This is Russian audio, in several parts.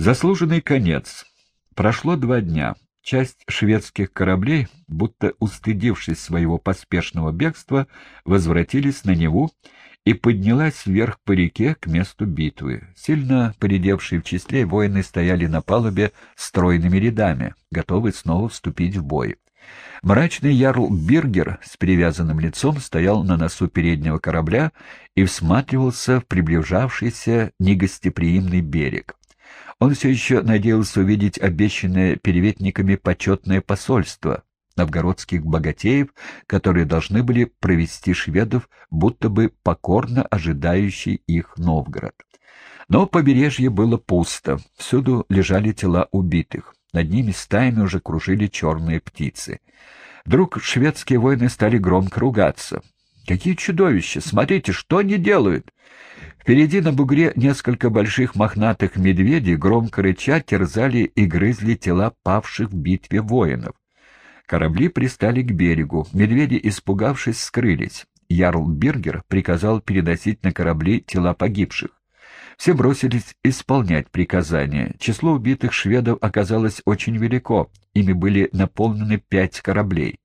Заслуженный конец. Прошло два дня. Часть шведских кораблей, будто устыдившись своего поспешного бегства, возвратились на Неву и поднялась вверх по реке к месту битвы. Сильно поредевшие в числе воины стояли на палубе стройными рядами, готовые снова вступить в бой. Мрачный ярл Биргер с перевязанным лицом стоял на носу переднего корабля и всматривался в приближавшийся негостеприимный берег. Он все еще надеялся увидеть обещанное переветниками почетное посольство новгородских богатеев, которые должны были провести шведов, будто бы покорно ожидающий их Новгород. Но побережье было пусто, всюду лежали тела убитых. Над ними стаями уже кружили черные птицы. Вдруг шведские воины стали громко ругаться. «Какие чудовища! Смотрите, что они делают!» Впереди на бугре несколько больших мохнатых медведей, громко рыча, терзали и грызли тела павших в битве воинов. Корабли пристали к берегу. Медведи, испугавшись, скрылись. Ярл Биргер приказал переносить на корабли тела погибших. Все бросились исполнять приказания. Число убитых шведов оказалось очень велико, ими были наполнены пять кораблей.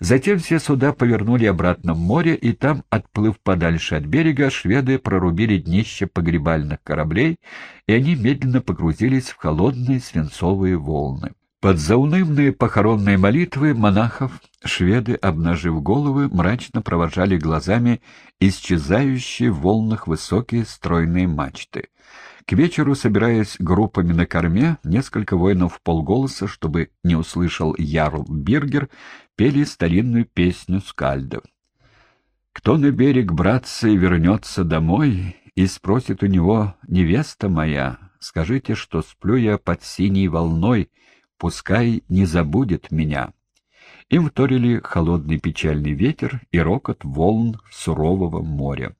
Затем все суда повернули обратно в море, и там, отплыв подальше от берега, шведы прорубили днище погребальных кораблей, и они медленно погрузились в холодные свинцовые волны. Под заунывные похоронные молитвы монахов шведы, обнажив головы, мрачно провожали глазами исчезающие в волнах высокие стройные мачты. К вечеру, собираясь группами на корме, несколько воинов в полголоса, чтобы не услышал Ярл Биргер, пели старинную песню скальдов. «Кто на берег, братцы, вернется домой и спросит у него, невеста моя, скажите, что сплю я под синей волной, пускай не забудет меня. Им вторили холодный печальный ветер и рокот волн сурового моря.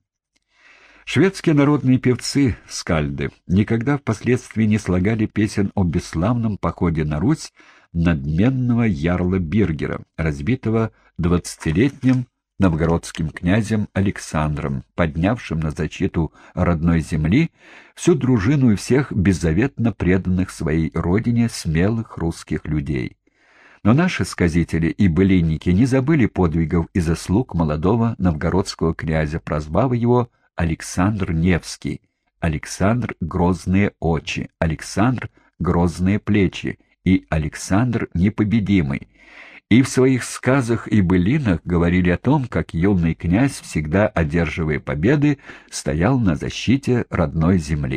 Шведские народные певцы, скальды, никогда впоследствии не слагали песен о бесславном походе на Русь надменного ярла Биргера, разбитого двадцатилетним новгородским князем Александром, поднявшим на защиту родной земли всю дружину и всех беззаветно преданных своей родине смелых русских людей. Но наши сказители и былинники не забыли подвигов и заслуг молодого новгородского князя, прозвав его Александр Невский, Александр Грозные очи, Александр Грозные плечи и Александр Непобедимый, и в своих сказах и былинах говорили о том, как юный князь, всегда одерживая победы, стоял на защите родной земли.